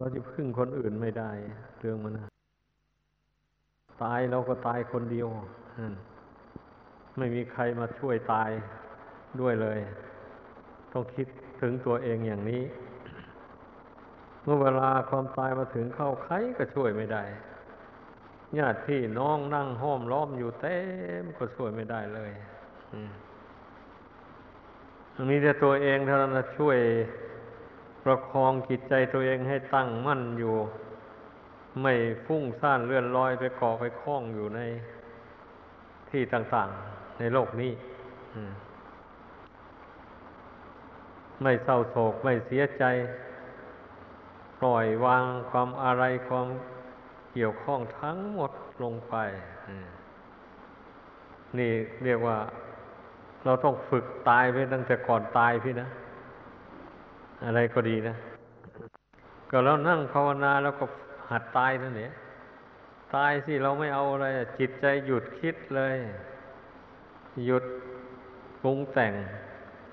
เราจะพึ่งคนอื่นไม่ได้ เรื่องมันตายเราก็ตายคนเดียวไม่มีใครมาช่วยตายด้วยเลย ต้องคิดถึงตัวเองอย่างนี้ เมื่อเวลาความตายมาถึงเข้าใครก็ช่วยไม่ได้ญาติพี่น้องนั่งห้อมล้อมอยู่เต็มก็ช่วยไม่ได้เลยมีแต่ตัวเองเท่านั้นช่วย ประคองจิตใจตัวเองให้ตั้งมั่นอยู่ ไม่ฟุ้งซ่านเลื่อนลอยไปเกาะไปคล้องอยู่ในที่ต่างๆ ในโลกนี้ไม่เศร้าโศกไม่เสียใจ ปล่อยวางความอะไรความเกี่ยวข้องทั้งหมดลงไป นี่เรียกว่า เราต้องฝึกตายไปตั้งแต่ก่อนตายพี่นะ อะไรก็ดีนะ ก็เรานั่งภาวนาแล้วก็หัดตายนั่นเนี่ยตายสิเราไม่เอาอะไรจิตใจหยุดคิดเลย หยุดปรุงแต่ง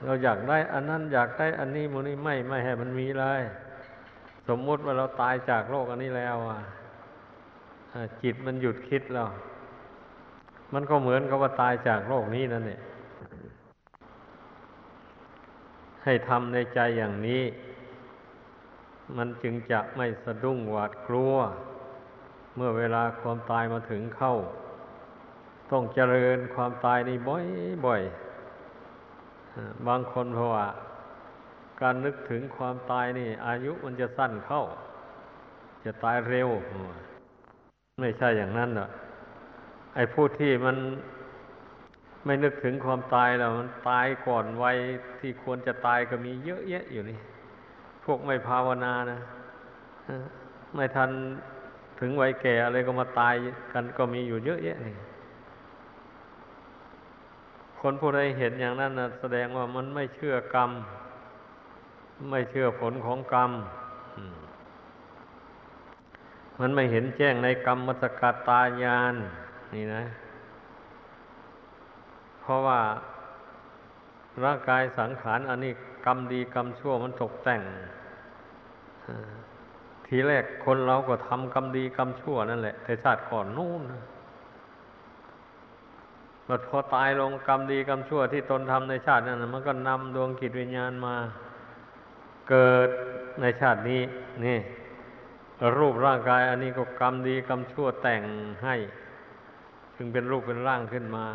เราอยากได้อันนั้นอยากได้อันนี้มูนี้ไม่ไม่ให้มันมีเลยสมมติว่าเราตายจากโลกอันนี้แล้วอะจิตมันหยุดคิดแล้ว มันก็เหมือนกับว่าตายจากโลกนี้นั่นเนี่ย ให้ทำในใจอย่างนี้ มันจึงจะไม่สะดุ้งหวาดกลัว เมื่อเวลาความตายมาถึงเข้า ต้องเจริญความตายนี่บ่อยๆบางคนเพราะว่าการนึกถึงความตายนี่ อายุมันจะสั้นเข้า จะตายเร็ว ไม่ใช่อย่างนั้นหรอกไอ้ผู้ที่มัน ไม่นึกถึงความตายแล้วมันตายก่อนวัยที่ควรจะตายก็มีเยอะแยะอยู่นี่ พวกไม่ภาวนานะไม่ทันถึงวัยแก่อะไรก็มาตายกันก็มีอยู่เยอะแยะนี่คนผู้ใดเห็นอย่างนั้นนะแสดงว่ามันไม่เชื่อกรรม ไม่เชื่อผลของกรรม มันไม่เห็นแจ้งในกรรมมสกัดตายานนี่นะ เพราะว่าร่างกายสังขารอันนี้กรรมดีกรรมชั่วมันตกแต่ง ทีแรกคนเราก็ทำกรรมดีกรรมชั่วนั่นแหละ แต่ชาติก่อนนู่นบัดพอตายลงกรรมดีกรรมชั่วที่ตนทำในชาตินั้นมันก็นำดวงกิจวิญญาณมา เกิดในชาตินี้ นี่ รูปร่างกาย อันนี้ก็กรรมดีกรรมชั่วแต่งให้ จึงเป็นรูปเป็นร่างขึ้นมา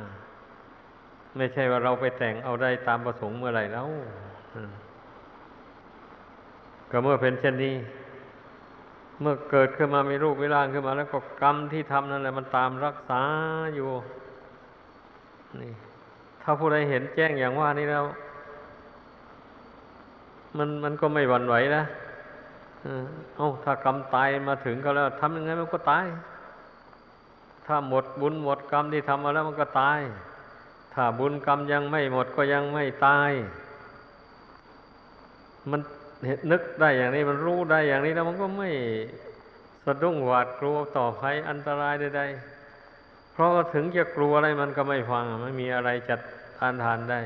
ไม่ใช่ว่าเราไปแต่งเอาได้ตามประสงค์เมื่อไหร่แล้วก็เมื่อเป็นเช่นนี้ เมื่อเกิดขึ้นมามีรูปวิร่างขึ้นมา แล้วก็กรรมที่ทำนั่นแหละมันตามรักษาอยู่นี่ถ้าผู้ใดเห็นแจ้งอย่างว่านี้แล้ว มันมันก็ไม่หวั่นไหวนะเอ้าถ้ากรรมตายมาถึงก็แล้วทำยังไงมันก็ตาย ถ้าหมดบุญหมดกรรมที่ทำมาแล้วมันก็ตาย ถ้าบุญกรรมยังไม่หมดก็ยังไม่ตาย มันเห็นึกได้อย่างนี้มันรู้ได้อย่างนี้แล้วมันก็ไม่สะดุ้งหวาดกลัวต่อภัยอันตรายใดๆเพราะถึงจะกลัวอะไรมันก็ไม่ฟังไม่มีอะไรจัดทานทานได้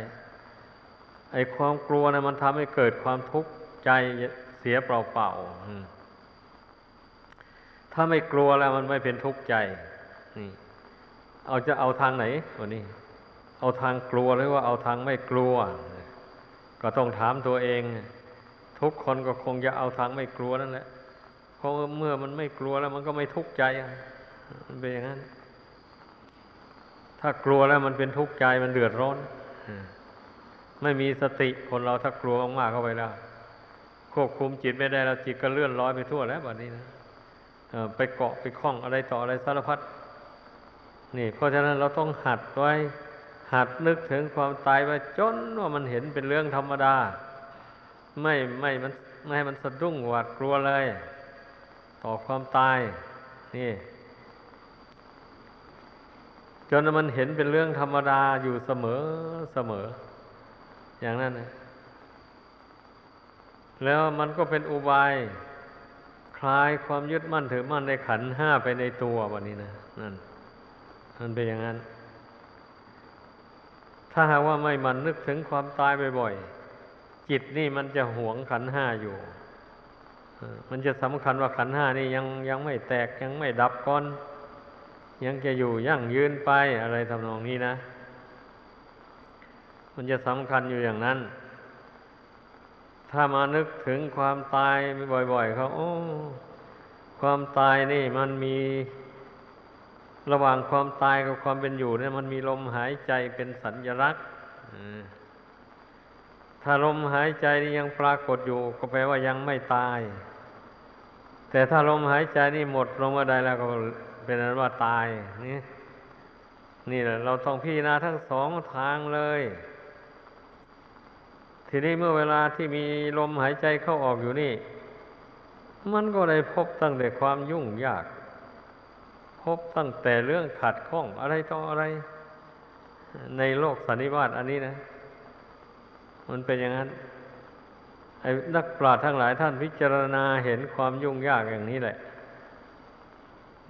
ไอ้ความกลัวนะมันทำให้เกิดความทุกข์ใจเสียเปล่าๆถ้าไม่กลัวแล้วมันไม่เป็นทุกข์ใจนี่เอาจะเอาทางไหนวันนี้ เอาทางกลัวหรือว่าเอาทางไม่กลัว ก็ต้องถามตัวเอง ทุกคนก็คงจะเอาทางไม่กลัวนั่นแหละเพราะเมื่อมันไม่กลัวแล้วมันก็ไม่ทุกข์ใจมันเป็นอย่างนั้น ถ้ากลัวแล้วมันเป็นทุกข์ใจมันเดือดร้อนไม่มีสติคนเราถ้ากลัวมากๆเข้าไปแล้วควบคุมจิตไม่ได้แล้วจิตก็เลื่อนลอยไปทั่วแล้วแบบนี้นะไปเกาะไปคล้องอะไรต่ออะไรสารพัดนี่ เพราะฉะนั้นเราต้องหัดไว้ หัดนึกถึงความตายว่าจนว่ามันเห็นเป็นเรื่องธรรมดา ไม่ไม่มันไม่ให้มันสะดุ้งหวาดกลัวเลย ต่อความตาย นี่ จนมันเห็นเป็นเรื่องธรรมดาอยู่เสมอเสมอ อย่างนั้นนะแล้วมันก็เป็นอุบายคลายความยึดมั่นถือมั่นในขันห้าไปในตัววันนี้นะนั่นมันเป็นอย่างนั้น ถ้าหากว่าไม่มันนึกถึงความตายบ่อยๆ จิตนี่มันจะหวงขันห้าอยู่มันจะสำคัญว่าขันห้านี่ยังยังไม่แตกยังไม่ดับก่อน ยังจะอยู่ยั่งยืนไปอะไรทำนองนี้นะ มันจะสำคัญอยู่อย่างนั้น ถ้ามานึกถึงความตายบ่อย ๆ เขาโอ้ ความตายนี่มันมี ระหว่างความตายกับความเป็นอยู่เนี่ยมันมีลมหายใจเป็นสัญลักษณ์ถ้าลมหายใจนี่ยังปรากฏอยู่ ก็แปลว่ายังไม่ตาย แต่ถ้าลมหายใจนี่หมดลงมาได้แล้วก็เป็นนั้นว่าตายนี่นี่แหละ เราต้องพิจารณาทั้งสองทางเลย ทีนี้เมื่อเวลาที่มีลมหายใจเข้าออกอยู่นี่ มันก็ได้พบตั้งแต่ความยุ่งยาก พบตั้งแต่เรื่องขัดข้องอะไรต่ออะไร ในโลกสันนิวาตอันนี้นะ มันเป็นอย่างนั้นไอ้นักปราชญ์ทั้งหลายท่านพิจารณาเห็นความยุ่งยากอย่างนี้แหละ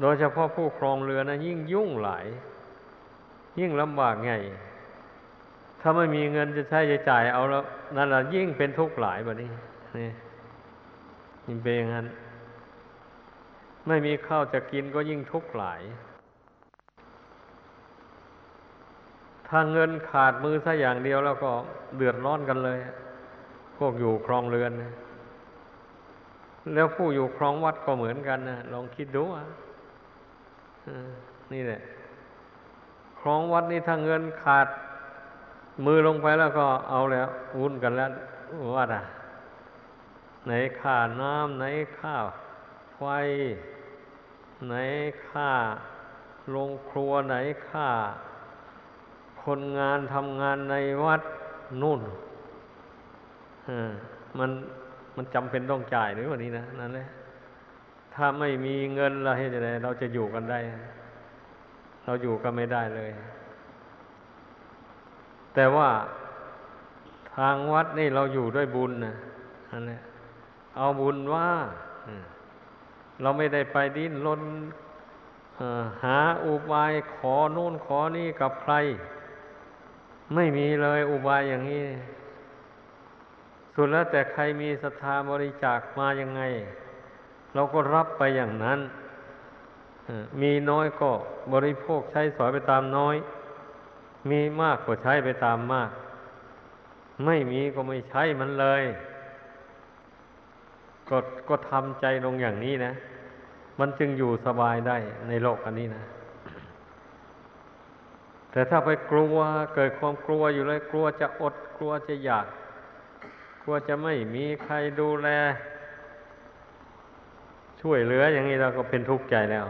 โดยเฉพาะผู้ครองเรือนะยิ่งยุ่งหลาย ยิ่งลำบากไง ถ้าไม่มีเงินจะใช้จะจ่ายเอาแล้วนั่นแหละยิ่งเป็นทุกข์หลายแบบนี้นี่ยิ่งเป็นอย่างนั้น ไม่มีข้าวจะกินก็ยิ่งทุกข์หลาย ถ้าเงินขาดมือซะอย่างเดียวแล้วก็เดือดร้อนกันเลย พวกอยู่ครองเรือน แล้วผู้อยู่ครองวัดก็เหมือนกันนะลองคิดดูอะนี่แหละครองวัดนี่ถ้าเงินขาดมือลงไปแล้วก็เอาแล้ววุ่นกันแล้ววัดอะไหนค่าน้ำไหนค่าไฟ ไหนค่าโรงครัวไหนค่า คนงานทำงานในวัดนู่นมันมันจำเป็นต้องจ่ายหรือวันนี้นะนั่นแหละถ้าไม่มีเงินเราให้จะไงเราจะอยู่กันได้ เราอยู่กันไม่ได้เลย แต่ว่าทางวัดนี่เราอยู่ด้วยบุญนะนั่นแหละเอาบุญว่า เราไม่ได้ไปดิ้นรนหาอุบายขอโน่นขอนี่กับใคร ไม่มีเลยอุบายอย่างนี้ สุดแล้วแต่ใครมีศรัทธาบริจาคมายังไง เราก็รับไปอย่างนั้น มีน้อยก็บริโภคใช้สอยไปตามน้อย มีมากก็ใช้ไปตามมาก ไม่มีก็ไม่ใช้มันเลย ก็ก็ทำใจลงอย่างนี้นะ มันจึงอยู่สบายได้ในโลกอันนี้นะ แต่ถ้าไปกลัวเกิดความกลัวอยู่เลย กลัวจะอดกลัวจะอยาก กลัวจะไม่มีใครดูแล ช่วยเหลืออย่างนี้เราก็เป็นทุกข์ใจแล้ว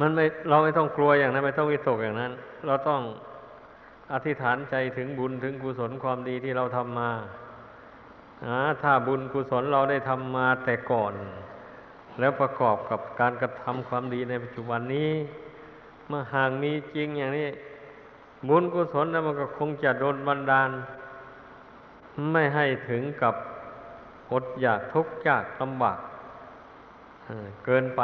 มันไม่เราไม่ต้องกลัวอย่างนั้น ไม่ต้องวิตกอย่างนั้น เราต้องอธิษฐานใจถึงบุญถึงกุศลความดีที่เราทำมา ถ้าบุญกุศลเราได้ทำมาแต่ก่อน แล้วประกอบกับการกระทำความดีในปัจจุบันนี้เมื่อห่างมีจริงอย่างนี้ บุญกุศลนั้นมันก็คงจะโดนบันดาล ไม่ให้ถึงกับอดอยากทุกข์ยากลำบากเกินไป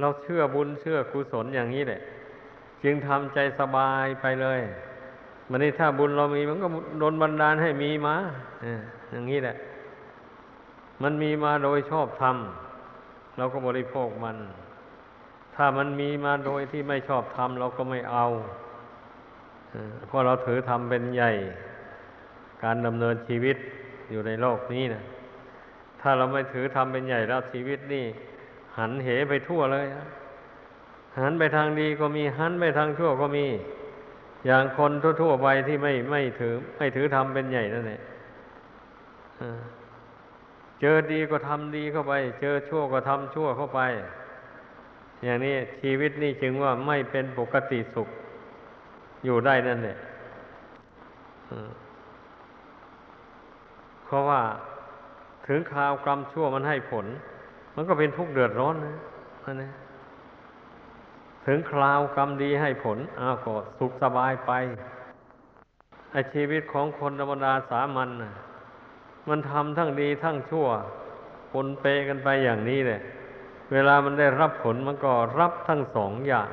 เราเชื่อบุญเชื่อกุศลอย่างนี้แหละ จึงทำใจสบายไปเลย มันนี่ถ้าบุญเรามีมันก็โดนบันดาลให้มีมาอย่างนี้แหละ มันมีมาโดยชอบธรรมเราก็บริโภคมัน ถ้ามันมีมาโดยที่ไม่ชอบธรรมเราก็ไม่เอาเพราะเราถือธรรมเป็นใหญ่ การดำเนินชีวิตอยู่ในโลกนี้นะถ้าเราไม่ถือธรรมเป็นใหญ่แล้วชีวิตนี่ หันเหไปทั่วเลยหันไปทางดีก็มีหันไปทางชั่วก็มี อย่างคนทั่วๆไปที่ไม่ไม่ถือ ไม่ถือธรรมเป็นใหญ่นั่นแหละเจอดีก็ทำดีเข้าไป เจอชั่วก็ทำชั่วเข้าไป อย่างนี้ชีวิตนี่จึงว่าไม่เป็นปกติสุขอยู่ได้นั่นแหละเพราะว่าถึงคราวกรรมชั่วมันให้ผล มันก็เป็นทุกข์เดือดร้อนนะนั่นนะ ถึงคราวกรรมดีให้ผลอ้าวก็สุขสบายไปไอชีวิตของคนธรรมดาสามัญมันทำทั้งดีทั้งชั่วปนเปกันไปอย่างนี้เลยเวลามันได้รับผลมันก็รับทั้งสองอย่าง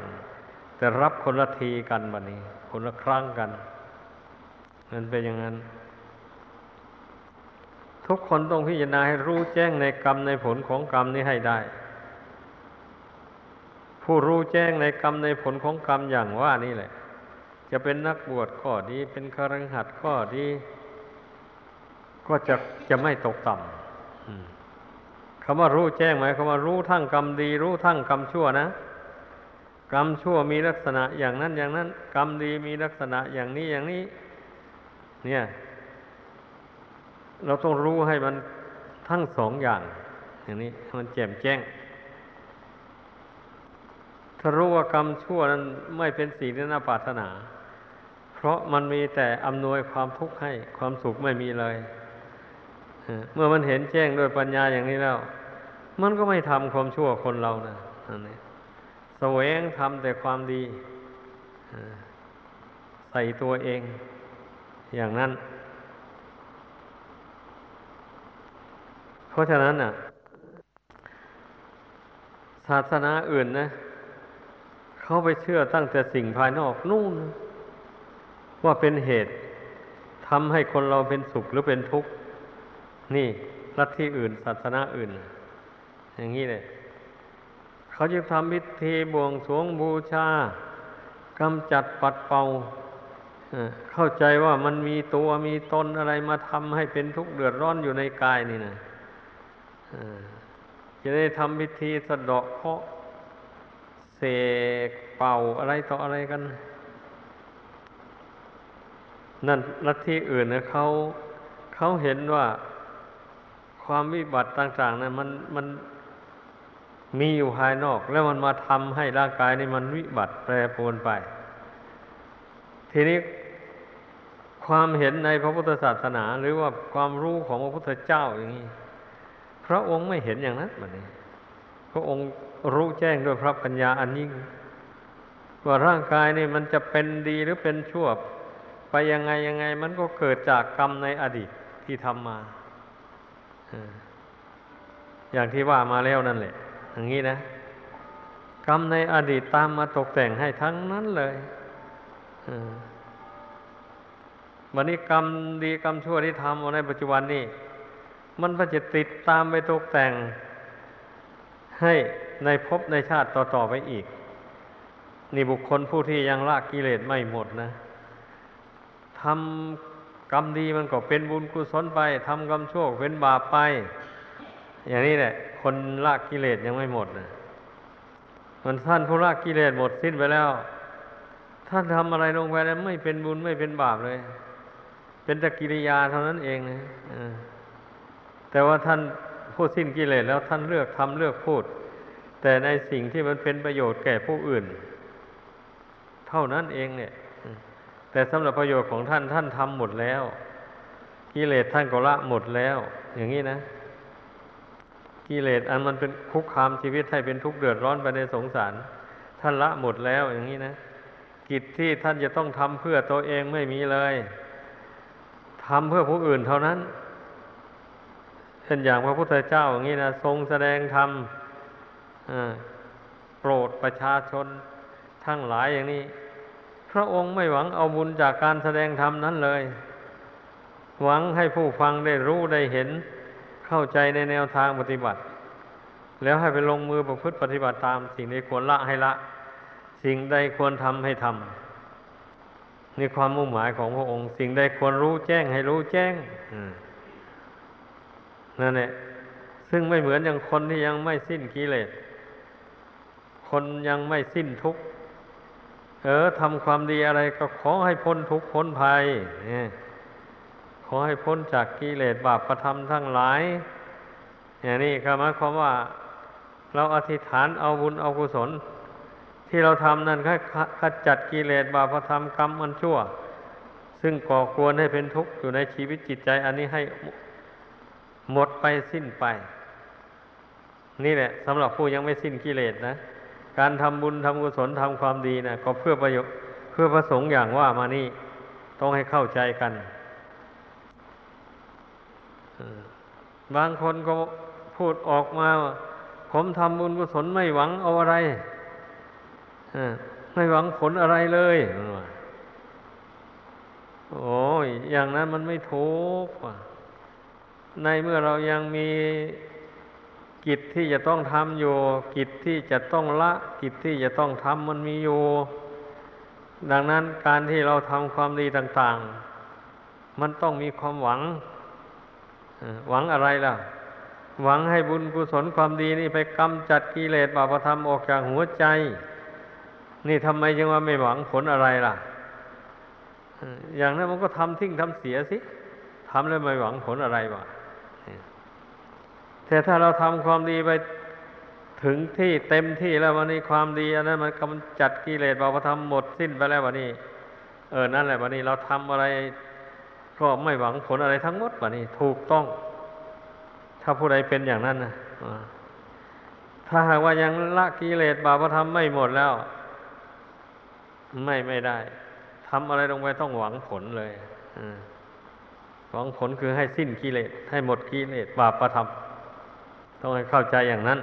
แต่รับคนละทีกันบัดนี้ คนละครั้งกันมันเป็นอย่างนั้น ทุกคนต้องพิจารณาให้รู้แจ้งในกรรมในผลของกรรมนี้ให้ได้ ผู้รู้แจ้งในกรรมในผลของกรรมอย่างว่านี่แหละ จะเป็นนักบวชก็ดี เป็นครังหัดก็ดี ก็จะจะไม่ตกต่ำคำว่ารู้แจ้งหมายคำว่ารู้ทั้งกรรมดี รู้ทั้งกรรมชั่วนะกรรมชั่วมีลักษณะอย่างนั้นอย่างนั้น กรรมดีมีลักษณะอย่างนี้อย่างนี้ เนี่ย เราต้องรู้ให้มันทั้งสองอย่าง อย่างนี้มันแจ่มแจ้ง ถ้ารู้ว่ากรรมชั่วนั้นไม่เป็นสิ่งที่น่าปรารถนา เพราะมันมีแต่อำนวยความทุกข์ให้ความสุขไม่มีเลย เมื่อมันเห็นแจ้งด้วยปัญญาอย่างนี้แล้ว มันก็ไม่ทำความชั่วคนเรานะอันนี้แสวงทำแต่ความดีใส่ตัวเองอย่างนั้น เพราะฉะนั้นน่ะ ศาสนาอื่นนะ เขาไปเชื่อตั้งแต่สิ่งภายนอกนู่น ว่าเป็นเหตุทำให้คนเราเป็นสุขหรือเป็นทุกข์ นี่ลัทธิอื่น ศาสนาอื่น อย่างนี้เลยเขาจะทำพิธีบวงสรวงบูชากำจัดปัดเป่าเข้าใจว่ามันมีตัวมีตนอะไรมาทำให้เป็นทุกข์เดือดร้อนอยู่ในกายนี่นะจะได้ทำพิธีสะดอกเคาะ เสกเป่าอะไรต่ออะไรกัน นั่นลัทธิอื่นนะเขาเขาเห็นว่าความวิบัติต่างๆนะมันมันมีอยู่ภายนอก แล้วมันมาทำให้ร่างกายนี่มันวิบัติแปรปรวนไป ทีนี้ความเห็นในพระพุทธศาสนา หรือว่าความรู้ของพระพุทธเจ้าอย่างนี้ พระองค์ไม่เห็นอย่างนั้นแบบนี้พระองค์ รู้แจ้งด้วยพระปัญญาอันยิ่ง ว่าร่างกายนี่มันจะเป็นดีหรือเป็นชั่ว ไปยังไงยังไง มันก็เกิดจากกรรมในอดีตที่ทำมา อย่างที่ว่ามาแล้วนั่นแหละ อย่างนี้นะ กรรมในอดีตตามมาตกแต่งให้ทั้งนั้นเลยวันนี้กรรมดีกรรมชั่วที่ทำในปัจจุบันนี้มันก็จะติดตามไปตกแต่ง ให้ ในภพในชาติต่อๆไปอีก นี่บุคคลผู้ที่ยังละกิเลสไม่หมดนะทำกรรมดีมันก็เป็นบุญกุศลไปทำกรรมชั่วเป็นบาปไป อย่างนี้แหละ คนละกิเลสยังไม่หมดนะมันท่านผู้ละกิเลสหมดสิ้นไปแล้วท่านทำอะไรลงไปแล้วไม่เป็นบุญไม่เป็นบาปเลย เป็นแต่กิริยาเท่านั้นเองนะแต่ว่าท่านผู้สิ้นกิเลสแล้วท่านเลือกทำเลือกพูด แต่ในสิ่งที่มันเป็นประโยชน์แก่ผู้อื่น เท่านั้นเองเนี่ย แต่สำหรับประโยชน์ของท่านท่านทำหมดแล้ว กิเลสท่านก็ละหมดแล้ว อย่างนี้นะ กิเลสอันมันเป็นคุกคามชีวิตให้เป็นทุกข์เดือดร้อนไปในสงสาร ท่านละหมดแล้วอย่างนี้นะ กิจที่ท่านจะต้องทำเพื่อตัวเองไม่มีเลยทำเพื่อผู้อื่นเท่านั้นเช่นอย่างพระพุทธเจ้าอย่างนี้นะทรงแสดงธรรม โปรดประชาชนทั้งหลายอย่างนี้ พระองค์ไม่หวังเอาบุญจากการแสดงธรรมนั้นเลย หวังให้ผู้ฟังได้รู้ได้เห็นเข้าใจในแนวทางปฏิบัติ แล้วให้ไปลงมือประพฤติปฏิบัติตาม สิ่งใดควรละให้ละ สิ่งใดควรทำให้ทำนี่ความมุ่งหมายของพระองค์ สิ่งใดควรรู้แจ้งให้รู้แจ้งนั่นแหละซึ่งไม่เหมือนอย่างคนที่ยังไม่สิ้นกิเลส คนยังไม่สิ้นทุกข์เออทำความดีอะไรก็ขอให้พ้นทุกข์พ้นภัยขอให้พ้นจากกิเลสบาปประทำทั้งหลาย อย่างนี้ก็หมายความว่า เราอธิษฐานเอาบุญเอากุศล ที่เราทำนั่นค่ขจัดกิเลสบาปประทำกรรมอันชั่ว ซึ่งก่อกวนให้เป็นทุกข์อยู่ในชีวิตจิตใจ อันนี้ให้หมดไปสิ้นไป นี่แหละสำหรับผู้ยังไม่สิ้นกิเลสนะ การทำบุญทำกุศลทำความดีนะก็เพื่อประโยชน์เพื่อประสงค์อย่างว่ามานี่ต้องให้เข้าใจกันบางคนก็พูดออกมาผมทำบุญกุศลไม่หวังเอาอะไรไม่หวังผลอะไรเลยโอ้ยอย่างนั้นมันไม่ถูกในเมื่อเรายังมี กิจที่จะต้องทำอยู่ กิจที่จะต้องละ กิจที่จะต้องทำมันมีอยู่ ดังนั้นการที่เราทำความดีต่าง ๆ มันต้องมีความหวัง หวังอะไรล่ะ หวังให้บุญกุศลความดีนี่ไปกำจัดกิเลสบาปธรรมออกจากหัวใจ นี่ทำไมจึงว่าไม่หวังผลอะไรล่ะ อย่างนั้นมันก็ทำทิ้งทำเสียสิทำแล้วไม่หวังผลอะไรวะ แต่ถ้าเราทำความดีไปถึงที่เต็มที่แล้ววันนี้ความดีอันนั้นมันกำจัดกิเลสบาปธรรมหมดสิ้นไปแล้ววันนี้ เออนั่นแหละวันนี้เราทำอะไรก็ไม่หวังผลอะไรทั้งหมดวันนี้ ถูกต้อง ถ้าผู้ใดเป็นอย่างนั้นนะถ้าหากว่ายังละกิเลสบาปธรรมไม่หมดแล้ว ไม่ไม่ได้ทำอะไรลงไปต้องหวังผลเลยหวังผลคือให้สิ้นกิเลสให้หมดกิเลสบาปประทำ ต้องให้เข้าใจอย่างนั้น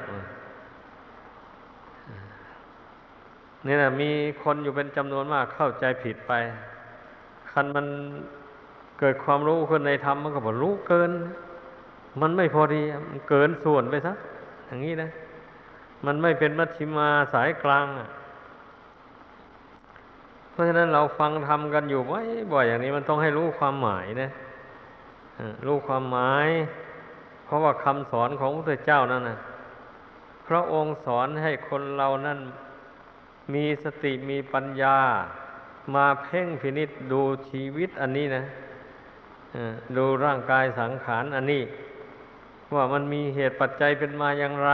นี่นะมีคนอยู่เป็นจำนวนมากเข้าใจผิดไป คันมันเกิดความรู้ขึ้นในธรรมมันก็บอกรู้เกิน มันไม่พอดีมันเกินส่วนไปซะอย่างนี้นะ มันไม่เป็นมัชชิมาสายกลางอะเพราะฉะนั้นเราฟังทำกันอยู่บ่อยอย่างนี้มันต้องให้รู้ความหมายนะรู้ความหมาย เพราะว่าคำสอนของพระพุทธเจ้านั่นนะพระองค์สอนให้คนเรานั่นมีสติมีปัญญา มาเพ่งพินิษดูชีวิตอันนี้นะดูร่างกายสังขารอันนี้ ว่ามันมีเหตุปัจจัยเป็นมาอย่างไร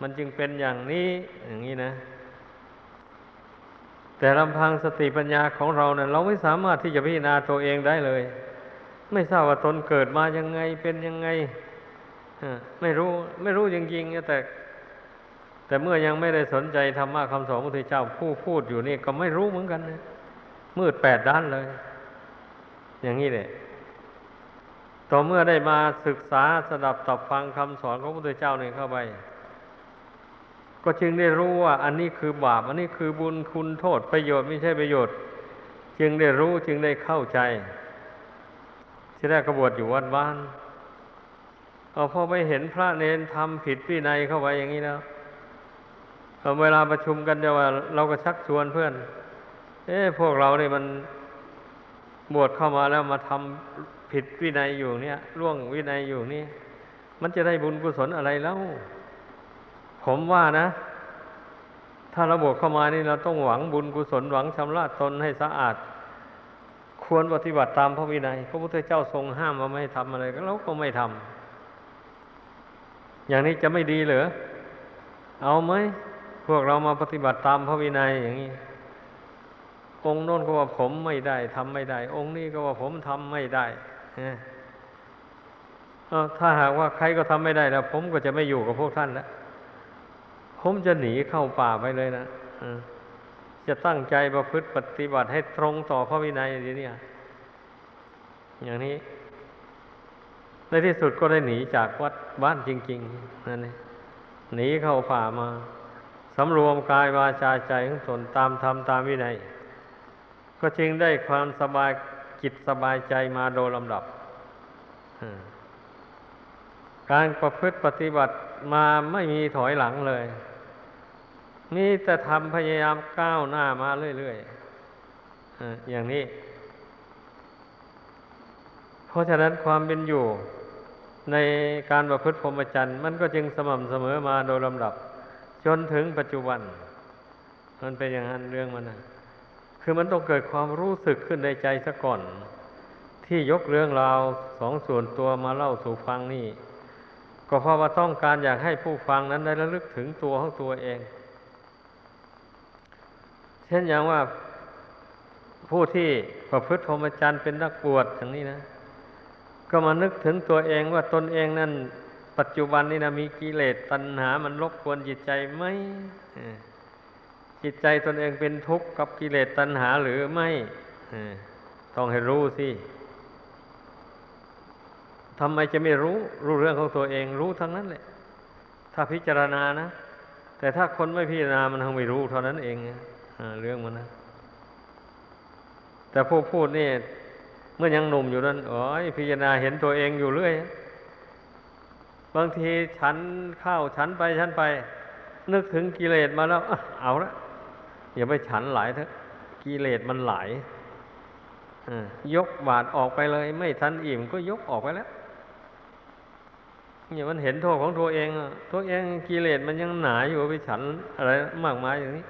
มันจึงเป็นอย่างนี้อย่างนี้นะ แต่ลำพังสติปัญญาของเราเนะ่ยเราไม่สามารถที่จะพิจารณาตัวเองได้เลย ไม่ทราบว่าตนเกิดมายังไงเป็นยังไงไม่รู้ไม่รู้จริงๆแต่แต่เมื่อยังไม่ได้สนใจธรรมะคำสอนพระพุทธเจ้าผู้พูดอยู่นี่ก็ไม่รู้เหมือนกันนะมืดแปดด้านเลย อย่างนี้เลยต่อเมื่อได้มาศึกษาสดับตับฟังคำสอนของพระพุทธเจ้าเนี่ยเข้าไป ก็จึงได้รู้ว่า อันนี้คือบาป อันนี้คือบุญคุณโทษประโยชน์ไม่ใช่ประโยชน์ จึงได้รู้จึงได้เข้าใจ ที่แรกกบวชอยู่วัดบ้านเอาพอไปเห็นพระเนนทำผิดวินัยเข้าไปอย่างนี้แล้วเวลาประชุมกันจะว่าเราก็ชักชวนเพื่อน เอ๊พวกเราเนี่ยมันบวชเข้ามาแล้วมาทำผิดวินัยอยู่เนี่ยล่วงวินัยอยู่นี่ มันจะได้บุญกุศลอะไรแล้ว ผมว่านะ ถ้าเราบวชเข้ามานี่เราต้องหวังบุญกุศลหวังชำระตนให้สะอาด ควรปฏิบัติตามพระวินัย พระพุทธเจ้าทรงห้ามว่าไม่ให้ทำอะไรก็เราก็ไม่ทำอย่างนี้จะไม่ดีเหรอเอาไหมพวกเรามาปฏิบัติตามพระวินัยอย่างนี้ องค์โน้นก็ว่าผมไม่ได้ทำไม่ได้ องค์นี้ก็ว่าผมทำไม่ได้ถ้าหากว่าใครก็ทำไม่ได้แล้ว ผมก็จะไม่อยู่กับพวกท่านแล้วผมจะหนีเข้าป่าไปเลยนะ จะตั้งใจประพฤติปฏิบัติให้ตรงต่อพระวินัยอย่างนี้อย่างนี้ ในที่สุดก็ได้หนีจากวัดบ้านจริง ๆนั่นเองหนีเข้าป่ามาสำรวมกายวาจาใจของตนตามธรรมตามวินัย ก็จึงได้ความสบายจิตสบายใจมาโดยลำดับ การประพฤติปฏิบัติมาไม่มีถอยหลังเลย มีแต่ทำพยายามก้าวหน้ามาเรื่อยๆอย่างนี้ เพราะฉะนั้นความเป็นอยู่ในการประพฤติพรหมจรรย์ มันก็จึงสม่ำเสมอมาโดยลำดับ จนถึงปัจจุบัน มันเป็นอย่างนั้นเรื่องมันนะคือมันต้องเกิดความรู้สึกขึ้นในใจซะก่อน ที่ยกเรื่องราวสองส่วนตัวมาเล่าสู่ฟังนี่ ก็เพราะว่าต้องการอยากให้ผู้ฟังนั้นได้ระลึกถึงตัวของตัวเอง เช่นอย่างว่าผู้ที่ประพฤติพรหมจรรย์เป็นนักบวชอย่างนี้นะ ก็มานึกถึงตัวเองว่าตนเองนั่น ปัจจุบันนี่นะมีกิเลสตัณหา มันรบกวนจิตใจไหมจิตใจตนเองเป็นทุกข์กับกิเลสตัณหาหรือไม่ต้องให้รู้สิทำไมจะไม่รู้รู้เรื่องของตัวเองรู้ทั้งนั้นแหละ ถ้าพิจารณานะ แต่ถ้าคนไม่พิจารณามันคงไม่รู้เท่านั้นเอง เรื่องมันนะ แต่ผู้พูดนี่เมื่อยังหนุ่มอยู่นั้นโอ้ยพิจารณาเห็นตัวเองอยู่เรื่อย บางทีฉันเข้าฉันไปฉันไป นึกถึงกิเลสมาแล้ว เอาละอย่าไปฉันหลายเถอะกิเลสมันหลายยกบาทออกไปเลย ไม่ทันอิ่มก็ยกออกไปแล้วเนี่ยมันเห็นโทษของตัวเองตัวเองกิเลสมันยังหนาอยู่ไปฉันอะไรมากมายอย่างนี้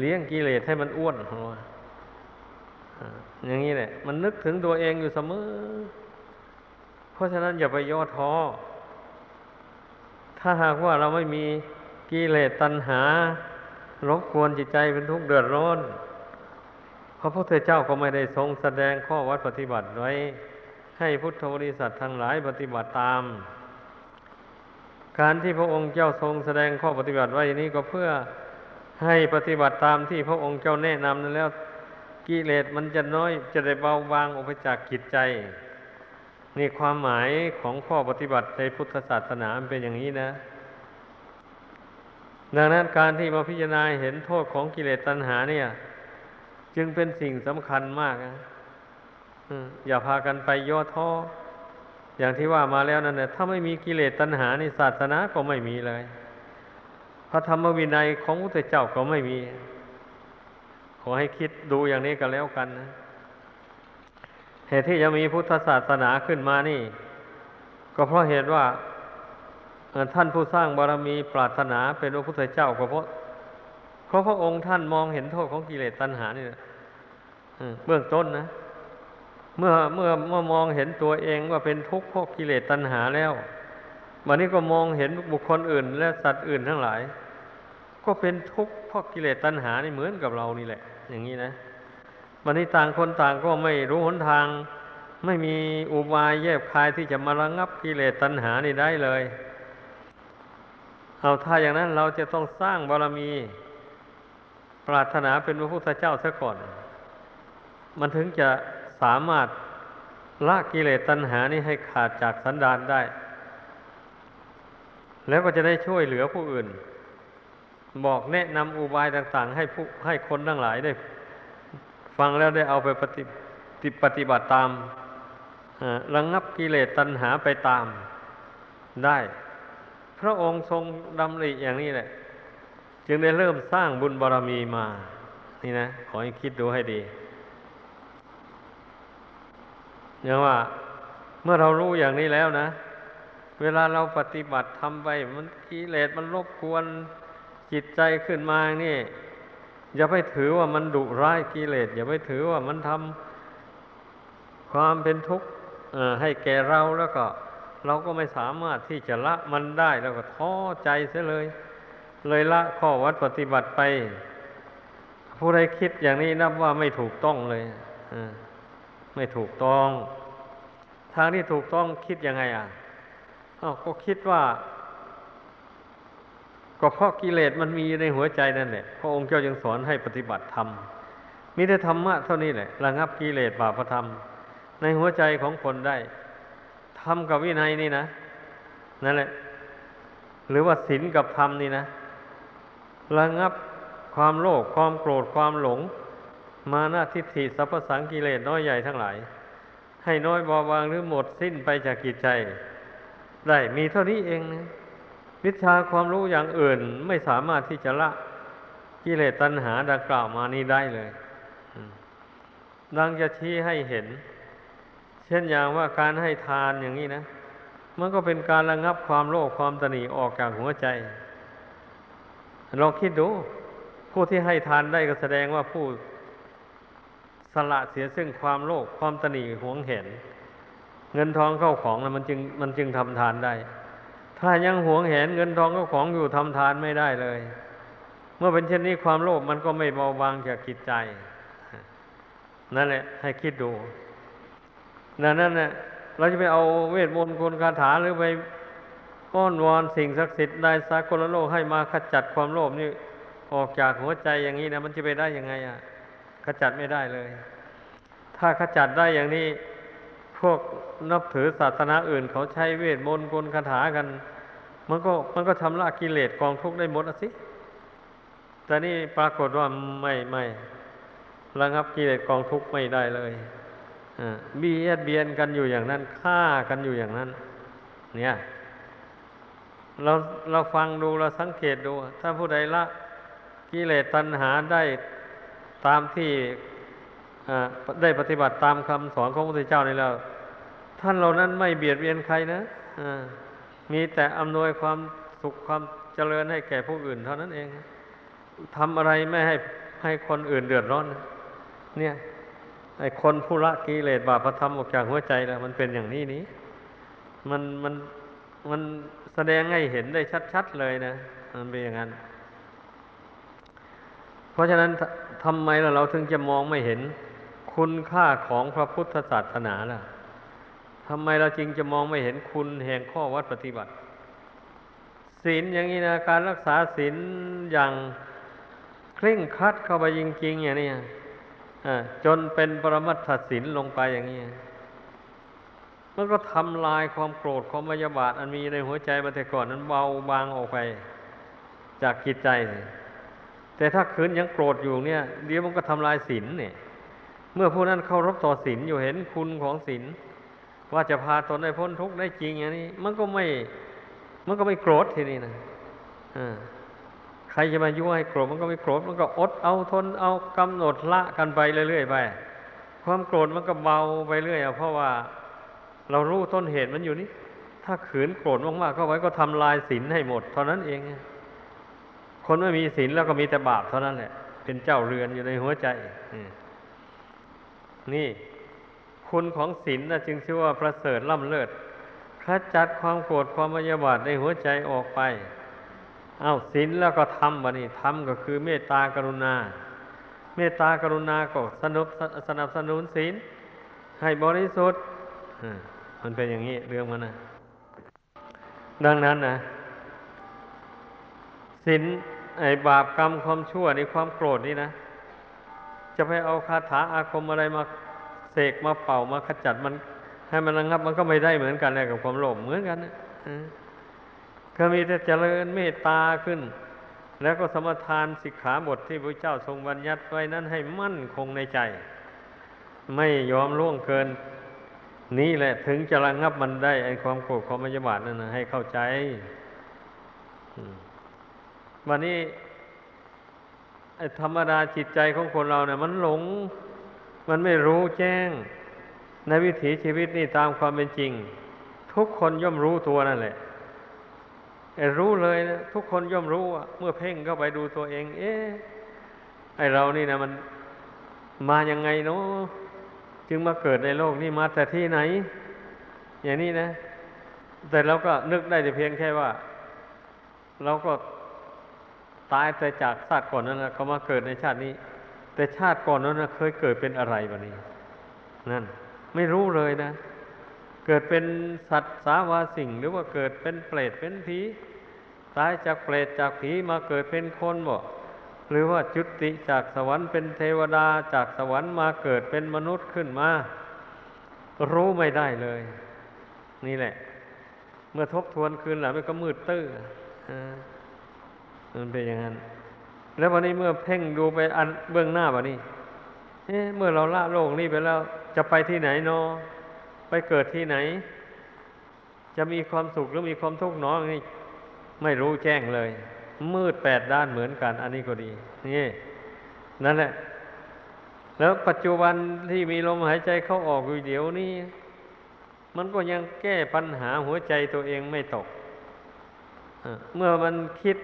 เลี้ยงกิเลสให้มันอ้วนองเราอ่าอย่างนี้แหละ มันนึกถึงตัวเองอยู่เสมอ เพราะฉะนั้นอย่าไปย่อท้อ ถ้าหากว่าเราไม่มีกิเลสตัณหารบกวนจิตใจเป็นทุกข์เดือดร้อนพระพุทธเจ้าก็ไม่ได้ทรงแสดงข้อวัดปฏิบัติไว้ ให้พุทธบริษัททั้งหลายปฏิบัติตาม การที่พระองค์เจ้าทรงแสดงข้อปฏิบัติไว้นี้ก็เพื่อ ให้ปฏิบัติตามที่พระองค์เจ้าแนะนำนั้นแล้วกิเลสมันจะน้อยจะได้เบาบางออกไปจากจิตใจ นี่ความหมายของข้อปฏิบัติในพุทธศาสนามเป็นอย่างนี้นะ ดังนั้นการที่มาพิจารณาเห็นโทษของกิเลสตัณหาเนี่ย จึงเป็นสิ่งสำคัญมากนะอย่าพากันไปย่อท้ออย่างที่ว่ามาแล้วนั่นแหละถ้าไม่มีกิเลสตัณหาในศาสนาก็ไม่มีเลย พระธรรมวินัยของพระพุทธเจ้าก็ไม่มี ขอให้คิดดูอย่างนี้กันแล้วกันนะเหตุที่จะมีพุทธศาสนาขึ้นมานี่ ก็เพราะเหตุว่าท่านผู้สร้างบารมีปรารถนาเป็นพระพุทธเจ้าก็เพราะเพราะพระองค์ท่านมองเห็นโทษของกิเลสตัณหานี่แหละเบื้องต้นนะ เมื่อเมื่อเมื่อมองเห็นตัวเองว่าเป็นทุกข์เพราะกิเลสตัณหาแล้ววันนี้ก็มองเห็นบุคคลอื่น และสัตว์อื่นทั้งหลาย ก็เป็นทุกข์เพราะกิเลสตัณหานี่เหมือนกับเรานี่แหละ อย่างนี้นะวันนี้ต่างคนต่างก็ไม่รู้หนทาง ไม่มีอุบายแยบคายที่จะมาระงับกิเลสตัณหานี่ได้เลย เอาถ้าอย่างนั้นเราจะต้องสร้างบารมี ปรารถนาเป็นพระพุทธเจ้าซะก่อน มันถึงจะสามารถละกิเลสตัณหานี่ให้ขาดจากสันดานได้ แล้วก็จะได้ช่วยเหลือผู้อื่น บอกแนะนำอุบายต่าง ๆ ให้ผู้ให้คนทั้งหลายได้ ฟังแล้วได้เอาไปปฏิติปฏิบัติตามระงงับกิเลสตัณหาไปตามได้ พระองค์ทรงดำริอย่างนี้แหละ จึงได้เริ่มสร้างบุญบารรมีมา นี่นะ ขอให้คิดดูให้ดีเนี่ยว่า เมื่อเรารู้อย่างนี้แล้วนะ เวลาเราปฏิบัติทำไป มันกิเลสมันรบกวน จิตใจขึ้นมานี่ อย่าไปถือว่ามันดุร้ายกิเลสอย่าไปถือว่ามันทำความเป็นทุกข์ให้แก่เราแล้วก็ เราก็ไม่สามารถที่จะละมันได้แล้วก็ท้อใจเสียเลย เลยละข้อวัดปฏิบัติไป ผู้ใดคิดอย่างนี้นับว่าไม่ถูกต้องเลยอไม่ถูกต้อง ทางที่ถูกต้องคิดยังไงอะอ้าวก็คิดว่า ก็เพราะกิเลสมันมีในหัวใจนั่นแหละพระองค์เจ้าจึงสอนให้ปฏิบัติธรรมมีแต่ธรรมะเท่านี้แหละระงับกิเลสบาปธรรม ในหัวใจของคนได้ธรรมกับวินัยนี่นะนั่นแหละ หรือว่าศีลกับธรรมนี่นะระงับความโลภความโกรธความหลง มานาทิฏฐิสัพพสังกิเลสน้อยใหญ่ทั้งหลาย ให้น้อยเบาบางหรือหมดสิ้นไปจากกิจใจ ได้มีเท่านี้เองนะ วิชาความรู้อย่างอื่นไม่สามารถที่จะละกิเลสตัณหาดังกล่าวมานี้ได้เลยดังจะชี้ให้เห็น เช่นอย่างว่าการให้ทานอย่างนี้นะ มันก็เป็นการระงับความโลภความตนีออกจากหัวใจลองคิดดู ผู้ที่ให้ทานได้ก็แสดงว่าผู้สละเสียซึ่งความโลภความตนีหวงเห็น เงินทองเข้าของนะมันจึงมันจึงทำทานได้ ถ้ายังหวงเห็นเงินทองเข้าของอยู่ทำทานไม่ได้เลย เมื่อเป็นเช่นนี้ความโลภมันก็ไม่เบาบางจากจิตใจ นั่นแหละ ให้คิดดูดังนั้นเนี่ยเราจะไปเอาเวทมนต์คุณคาถาหรือไปอ้อนวอนสิ่งศักดิ์สิทธิ์ได้สากลโลกให้มาขจัดความโลภนี่ออกจากหัวใจอย่างนี้นะมันจะไปได้ยังไงอะขจัดไม่ได้เลย ถ้าขจัดได้อย่างนี้ พวกนับถือศาสนาอื่น เขาใช้เวทมนต์กลคาถากัน มันก็มันก็ทำละกิเลสกองทุกข์ได้หมดอสิ แต่นี่ปรากฏว่าไม่ไม่ระงับกิเลสกองทุกข์ไม่ได้เลยเบียดเบียนกันอยู่อย่างนั้นฆ่ากันอยู่อย่างนั้น เนี่ย เราเราฟังดูเราสังเกตดู ถ้าผู้ใดละกิเลสตัณหาได้ตามที่ได้ปฏิบัติตามคำสอนของพระพุทธเจ้านี่แล้ว ท่านเหล่านั้นไม่เบียดเบียนใครนะ มีแต่อำนวยความสุขความเจริญให้แก่ผู้อื่นเท่านั้นเองทำอะไรไม่ให้ให้คนอื่นเดือดร้อน เนี่ยไอ้คนผู้ละกิเลสบาปธรรมออกจากหัวใจแล้วมันเป็นอย่างนี้นี้มันมันมันแสดงให้เห็นได้ชัด ๆ เลยนะมันเป็นอย่างนั้น เพราะฉะนั้นทำไมเราเราถึงจะมองไม่เห็นคุณค่าของพระพุทธศาสนาล่ะ ทำไมเราจึงจะมองไม่เห็นคุณแห่งข้อวัดปฏิบัติศีลอย่างนี้นะการรักษาศีลอย่างเคร่งครัดเข้าไปจริงๆอย่างนี้จนเป็นปรมัตถศีลลงไปอย่างนี้มันก็ทำลายความโกรธความมายาบาทอันมีในหัวใจมาแต่ก่อนนั้นเบาบางออกไป จากจิตใจ แต่ถ้าคืนยังโกรธอยู่เนี่ย เดี๋ยวมันก็ทำลายศีลเนี่ย เมื่อผู้นั้นเคารพต่อศีลอยู่เห็นคุณของศีล ว่าจะพาตนได้พ้นทุกข์ได้จริงอย่างนี้ มันก็ไม่มันก็ไม่โกรธทีนี้นะอ่าใครจะมายุ่งให้โกรธมันก็ไม่โกรธมันก็อดเอาทนเอากำหนดละกันไปเรื่อยๆไปความโกรธมันก็เบาไปเรื่อยเพราะว่าเรารู้ต้นเหตุมันอยู่นี่ ถ้าขืนโกรธมากๆเข้าไว้ก็ทำลายศีลให้หมด เท่านั้นเอง คนไม่มีศีลแล้วก็มีแต่บาปเท่านั้นแหละ เป็นเจ้าเรือนอยู่ในหัวใจนี่ คุณของศีลนะจึงชื่อว่าประเสริฐล่ำเลิศขจัดความโกรธความมายาบาทในหัวใจออกไป เอาศีลแล้วก็ทำบะนี่ทำก็คือเมตตากรุณา เมตตากรุณาก็สนับสนับสนุนศีลให้บริสุทธิ์มันเป็นอย่างนี้เรื่องมันนะดังนั้นนะสินไอ้บาปกรรมความชั่วในความโกรธนี่นะ จะไปเอาคาถาอาคมอะไรมา เสกมาเป่ามาขจัดมัน ให้มันระงับ มันก็ไม่ได้เหมือนกันเลยกับความโลภเหมือนกันนะก็มีแต่เจริญเมตตาขึ้น แล้วก็สมทานสิกขาบทที่พระเจ้าทรงบัญญัติไว้นั้นให้มั่นคงในใจ ไม่ยอมล่วงเกิน นี่แหละถึงจะระงับมันได้ไอความโกรธความมยาบาทนั่นนะให้เข้าใจวันนี้ธรรมดาจิตใจของคนเราเนี่ยมันหลง มันไม่รู้แจ้ง ในวิถีชีวิตนี่ตามความเป็นจริง ทุกคนย่อมรู้ตัวนั่นแหละรู้เลยนะทุกคนย่อมรู้เมื่อเพ่งเข้าไปดูตัวเอง เอ๊ะไอเรานี่นะมันมายังไงเนาะจึงมาเกิดในโลกนี้มาแต่ที่ไหน อย่างนี้นะ แต่เราก็นึกได้แต่เพียงแค่ว่า เราก็ตายแต่จากชาติก่อนนั้นนะเขามาเกิดในชาตินี้ แต่ชาติก่อนนั้นนะเคยเกิดเป็นอะไรบะนี้ นั่น ไม่รู้เลยนะ เกิดเป็นสัตว์สาวาสิ่ง หรือว่าเกิดเป็นเปรตเป็นผีตายจากเปรตจากผีมาเกิดเป็นคนบ่หรือว่าจุติจากสวรรค์เป็นเทวดาจากสวรรค์มาเกิดเป็นมนุษย์ขึ้นมา รู้ไม่ได้เลย นี่แหละ เมื่อทบทวนคืนหลังมันก็มืดตื้อมันเป็นอย่างนั้น แล้ววันนี้เมื่อเพ่งดูไปอันเบื้องหน้าวันนี้เอ๊ะเมื่อเราละโลกนี้ไปแล้ว จะไปที่ไหนเนาะไปเกิดที่ไหน จะมีความสุขหรือมีความทุกข์เนาะนี่ไม่รู้แจ้งเลย มืดแปดด้านเหมือนกัน อันนี้ก็ดีนี่นั่นแหละ แล้วปัจจุบันที่มีลมหายใจเข้าออกอยู่เดี๋ยวนี้ มันก็ยังแก้ปัญหาหัวใจตัวเองไม่ตก เมื่อมันคิด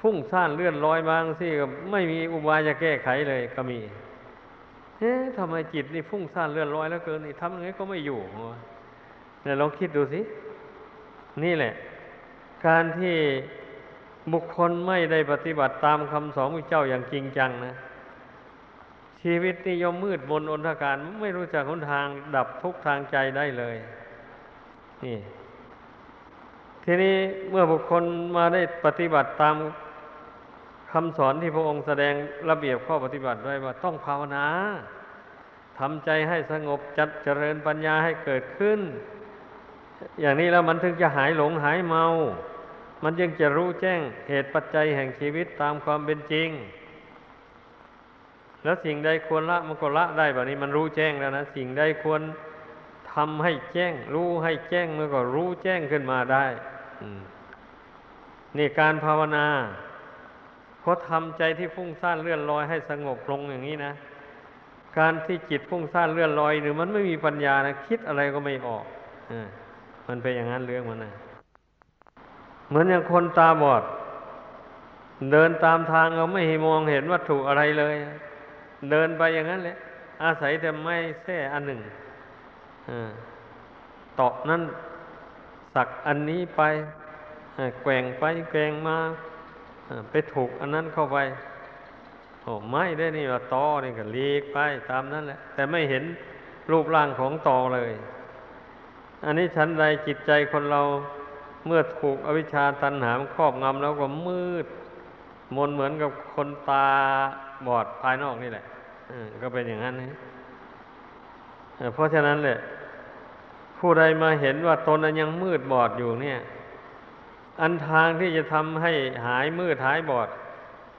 ฟุ้งซ่านเลื่อนลอยบางสิก็ไม่มีอุบายจะแก้ไขเลยก็มีเฮ้ทำไมจิตนี่ฟุ้งซ่านเลื่อนลอยแล้วเกินนี่ทำยังไงก็ไม่อยู่เนี่ยลองคิดดูสิ นี่แหละ การที่บุคคลไม่ได้ปฏิบัติตามคำสอนพระเจ้าอย่างจริงจังนะ ชีวิตนี่ย่อมมืดมนอนทการไม่รู้จักหนทางดับทุกทางใจได้เลย นี่ ทีนี้เมื่อบุคคลมาได้ปฏิบัติตาม คำสอนที่พระองค์แสดงระเบียบข้อปฏิบัติไว้ว่าต้องภาวนาทำใจให้สงบจัดเจริญปัญญาให้เกิดขึ้น อย่างนี้แล้วมันถึงจะหายหลงหายเมา มันยังจะรู้แจ้งเหตุปัจจัยแห่งชีวิตตามความเป็นจริง แล้วสิ่งใดควรละมันก็ละได้แบบนี้มันรู้แจ้งแล้วนะสิ่งใดควรทำให้แจ้ง รู้ให้แจ้งมันก็รู้แจ้งขึ้นมาได้นี่การภาวนา เพราะทำใจที่ฟุ้งซ่านเลื่อนลอยให้สงบลงอย่างนี้นะ การที่จิตฟุ้งซ่านเลื่อนลอย หรือมันไม่มีปัญญานะคิดอะไรก็ไม่ออกอมันเป็นอย่างนั้นเรื่องมันนะเหมือนอย่างคนตาบอด เดินตามทางเราไม่มองเห็นวัตถุอะไรเลย เดินไปอย่างนั้นแหละอาศัยแต่ไม่แท้อันหนึ่งตอกนั้นสักอันนี้ไปแกว่งไปแกว่งมา ไปถูกอันนั้นเข้าไปโอ้ไม่ได้นี่ว่าตอนี่ก็ลีกไปตามนั้นแหละ แต่ไม่เห็นรูปร่างของตอเลย อันนี้ชั้นใดจิตใจคนเราเมื่อถูกอวิชชาตันหามครอบงำแล้วก็มืด มนเหมือนกับคนตาบอดภายนอกนี่แหละก็เป็นอย่างนั้นนะเพราะฉะนั้นแหละผู้ใดมาเห็นว่าตนนั้นยังมืดบอดอยู่เนี่ย อันทางที่จะทำให้หายมืดหายบอด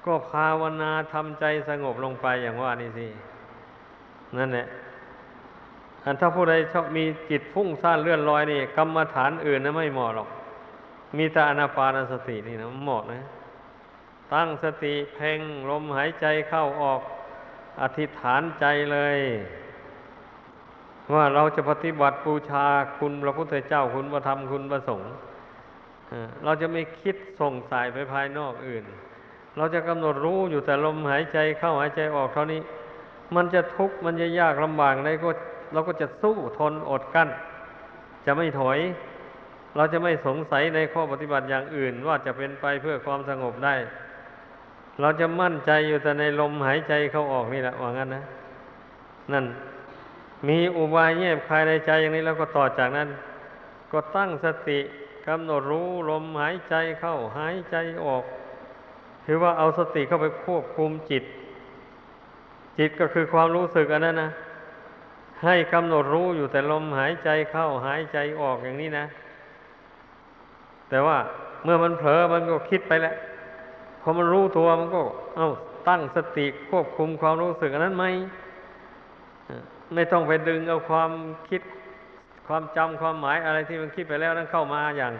ก็ภาวนาทำใจสงบลงไปอย่างว่านี่สินั่นแหละอันถ้าผู้ใดชอบมีจิตฟุ้งซ่านเลื่อนลอยนี่กรรมฐานอื่นนะไม่เหมาะหรอก มีแต่อนาปานสตินี่นะเหมาะนะ ตั้งสติเพ่งลมหายใจเข้าออกอธิษฐานใจเลย ว่าเราจะปฏิบัติบูชาคุณพระพุทธเจ้าคุณพระธรรมคุณพระสงฆ์ เราจะไม่คิดส่งสายไปภายนอกอื่น เราจะกำหนดรู้อยู่แต่ลมหายใจเข้าหายใจออกเท่านี้ มันจะทุกข์มันจะยากลำบากใดก็เราก็จะสู้ทนอดกั้น จะไม่ถอย เราจะไม่สงสัยในข้อปฏิบัติอย่างอื่น ว่าจะเป็นไปเพื่อความสงบได้ เราจะมั่นใจอยู่แต่ในลมหายใจเข้าออกนี่แหละว่างั้นนะ นั่น มีอุบายแยบคายในใจอย่างนี้แล้วก็ต่อจากนั้น ก็ตั้งสติ กำหนดรู้ลมหายใจเข้าหายใจออก ถือว่าเอาสติเข้าไปควบคุมจิต จิตก็คือความรู้สึกอันนั้นนะให้กำหนดรู้อยู่แต่ลมหายใจเข้าหายใจออกอย่างนี้นะ แต่ว่าเมื่อมันเผลอมันก็คิดไปแล้วพอมันรู้ตัวมันก็ เอาตั้งสติควบคุมความรู้สึกอันนั้นไหมไม่ต้องไปดึงเอาความคิด ความจำความหมายอะไรที่มันคิดไปแล้วนั้นเข้ามาอย่าง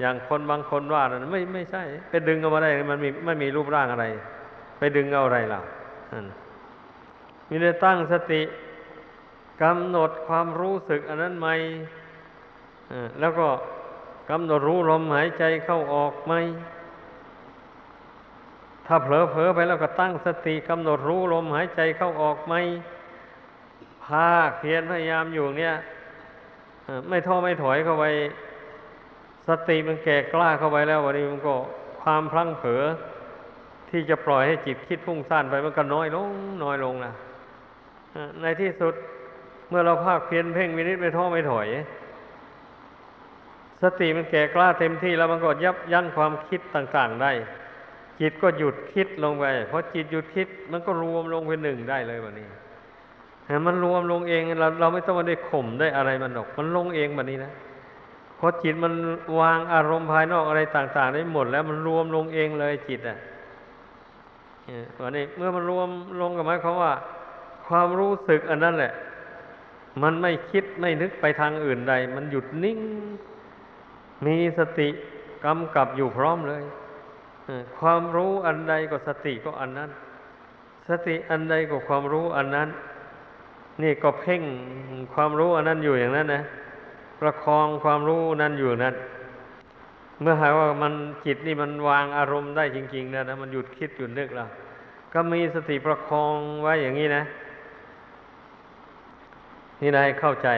อย่างคนบางคนว่านะไม่ไม่ใช่ ไปดึงเอามาได้มันมีไม่มีรูปร่างอะไร ไปดึงเอาอะไรล่ะมีได้ตั้งสติกำหนดความรู้สึกอันนั้นไหมแล้วก็กำหนดรู้ลมหายใจเข้าออกไหม ถ้าเผลอเผลอไปแล้วก็ตั้งสติกำหนดรู้ลมหายใจเข้าออกไหมภาคเพียรพยายามอยู่เนี่ย ไม่ท้อไม่ถอยเข้าไปสติมันแก่กล้าเข้าไปแล้ววันนี้มันก็ความพลั้งเผลอที่จะปล่อยให้จิตคิดพุ่งซ่านไปมันก็น้อยลงน้อยลงนะในที่สุดเมื่อเราภาคเพียนเพ่งวินิจไม่ท้อไม่ถอย สติมันแก่กล้าเต็มที่แล้วมันก็ยับยั้งความคิดต่าง ๆได้ จิตก็หยุดคิดลงไปเพอจิตหยุดคิดมันก็รวมลงเป็นหนึ่งได้เลยวันนี้ มันรวมลงเองเราเราไม่ต้องมาได้ข่มได้อะไรมันหรอก มันลงเองแบบนี้นะพอจิตมันวางอารมณ์ภายนอกอะไรต่างๆได้หมด แล้วมันรวมลงเองเลยจิตอะวันนี้เมื่อมันรวมลงกับหมายความว่า ความรู้สึกอันนั้นแหละ มันไม่คิดไม่นึกไปทางอื่นใด มันหยุดนิ่ง มีสติกำกับอยู่พร้อมเลยความรู้อันใดก็สติก็อันนั้น สติอันใดก็ความรู้อันนั้น นี่ก็เพ่งความรู้อันนั้นอยู่อย่างนั้นนะประคองความรู้นั้นอยู่นั้น เมื่อหากว่ามันจิตนี่มันวางอารมณ์ได้จริงๆนะนะมันหยุดคิดหยุดนึกแล้วก็มีสติประคองไว้อย่างนี้นะ นี่นายเข้าใจ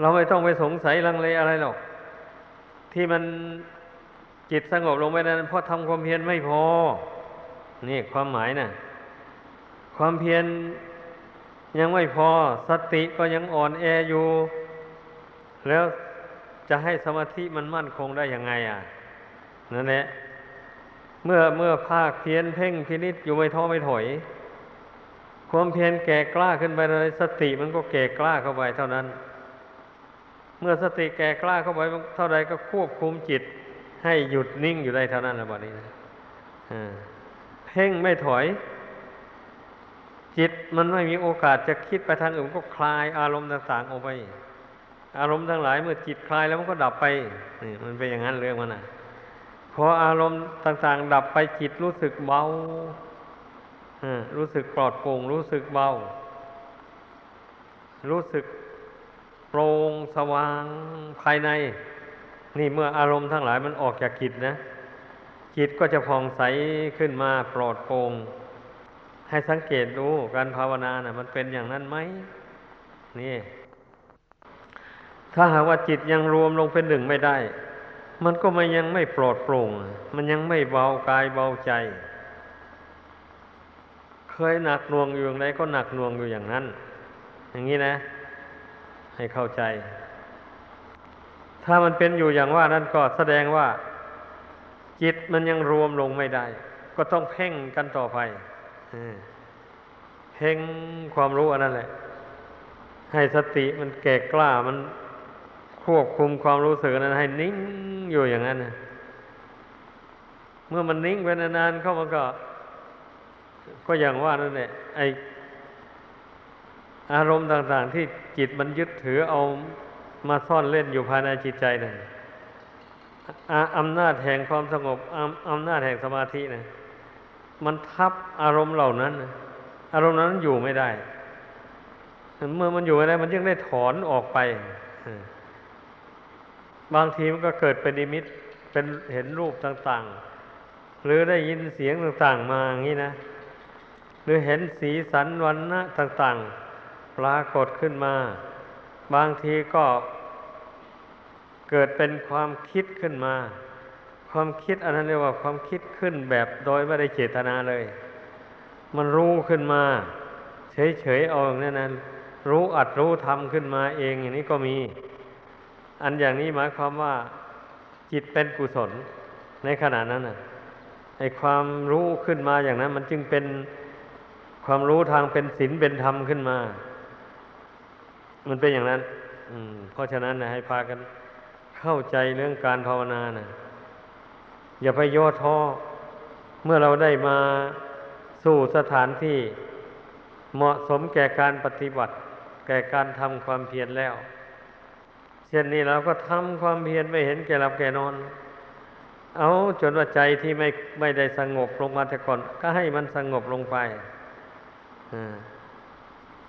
เราไม่ต้องไปสงสัยลังเลอะไรหรอก ที่มันจิตสงบลงไปนั้นเพราะทำความเพียรไม่พอ นี่ความหมายนะ่ะ ความเพียรยังไม่พอสติก็ยังอ่อนแออยู่ แล้วจะให้สมาธิมันมั่นคงได้ยังไงอะนั่นแหละเมื่อเมื่อภาคเพียรเพ่งพินิษอยู่ไม่ท้อไม่ถอย ความเพียรแก่กล้าขึ้นไปเลย สติมันก็แก่กล้าเข้าไปเท่านั้น เมื่อสติแก่กล้าเข้าไปเท่าใดก็ควบคุมจิต ให้หยุดนิ่งอยู่ได้เท่านั้นแหละบัดนี้นะเพ่งไม่ถอย จิตมันไม่มีโอกาสจะคิดไปทางอื่นก็คลายอารมณ์ต่างๆออกไป อารมณ์ทั้งหลายเมื่อจิตคลายแล้วมันก็ดับไปนี่มันเป็นอย่างนั้นเรื่องมันนะพออารมณ์ต่างๆ ดับไปจิตรู้สึกเบารู้สึกปลอดโปร่งรู้สึกเบา รู้สึกโปร่งสว่างภายใน นี่เมื่ออารมณ์ทั้งหลายมันออกจากจิตนะ จิตก็จะผ่องใสขึ้นมาปลอดโปร่ง ให้สังเกตดูการภาวนานะ่ะ มันเป็นอย่างนั้นไหมนี่ ถ้าหากว่าจิตยังรวมลงเป็นหนึ่งไม่ได้ มันก็ไม่ยังไม่ปลอดโปร่ง มันยังไม่เบากายเบาใจ เคยหนักหน่วงอยู่อย่างไรก็หนักหน่วงอยู่อย่างนั้น อย่างนี้นะ ให้เข้าใจ ถ้ามันเป็นอยู่อย่างว่านั้นก็แสดงว่า จิตมันยังรวมลงไม่ได้ ก็ต้องเพ่งกันต่อไป เพ่งความรู้อันนั้นแหละ ให้สติมันแก่กล้ามันควบคุมความรู้สึกนั้น ให้นิ่งอยู่อย่างนั้นนะเมื่อมันนิ่งไปนานๆเข้ามันก็ ก็อย่างว่านั่นแหละไออารมณ์ต่าง ๆ ที่จิตมันยึดถือเอามาซ่อนเล่นอยู่ภายในจิตใจนั่นอำนาจแห่งความสงบอำนาจแห่งสมาธินะ มันทับอารมณ์เหล่านั้น อารมณ์นั้นอยู่ไม่ได้ เมื่อมันอยู่ไม่ได้ มันยังได้ถอนออกไป บางทีมันก็เกิดเป็นนิมิต เป็นเห็นรูปต่าง ๆ หรือได้ยินเสียงต่างๆ มาอย่างนี้นะ หรือเห็นสีสันวันนะต่างๆ ปรากฏขึ้นมา บางทีก็เกิดเป็นความคิดขึ้นมา ความคิดอันนั้นเรียกว่าความคิดขึ้นแบบโดยไม่ได้เจตนาเลย มันรู้ขึ้นมา เฉยๆเอาอย่างนั้นนะรู้อัดรู้ทำขึ้นมาเองอย่างนี้ก็มี อันอย่างนี้หมายความว่า จิตเป็นกุศลในขณะนั้นนะไอ้ความรู้ขึ้นมาอย่างนั้น มันจึงเป็นความรู้ทางเป็นศีลเป็นธรรมขึ้นมา มันเป็นอย่างนั้น อืม เพราะฉะนั้นนะให้พากันเข้าใจเรื่องการภาวนานะ อย่าไปย่อท้อ เมื่อเราได้มาสู่สถานที่เหมาะสมแก่การปฏิบัติ แก่การทำความเพียรแล้ว เช่นนี้เราก็ทำความเพียรไม่เห็นแก่หลับแก่นอน เอาจนว่าใจที่ไม่ไม่ได้สงบลงมาแต่ก่อนก็ให้มันสงบลงไป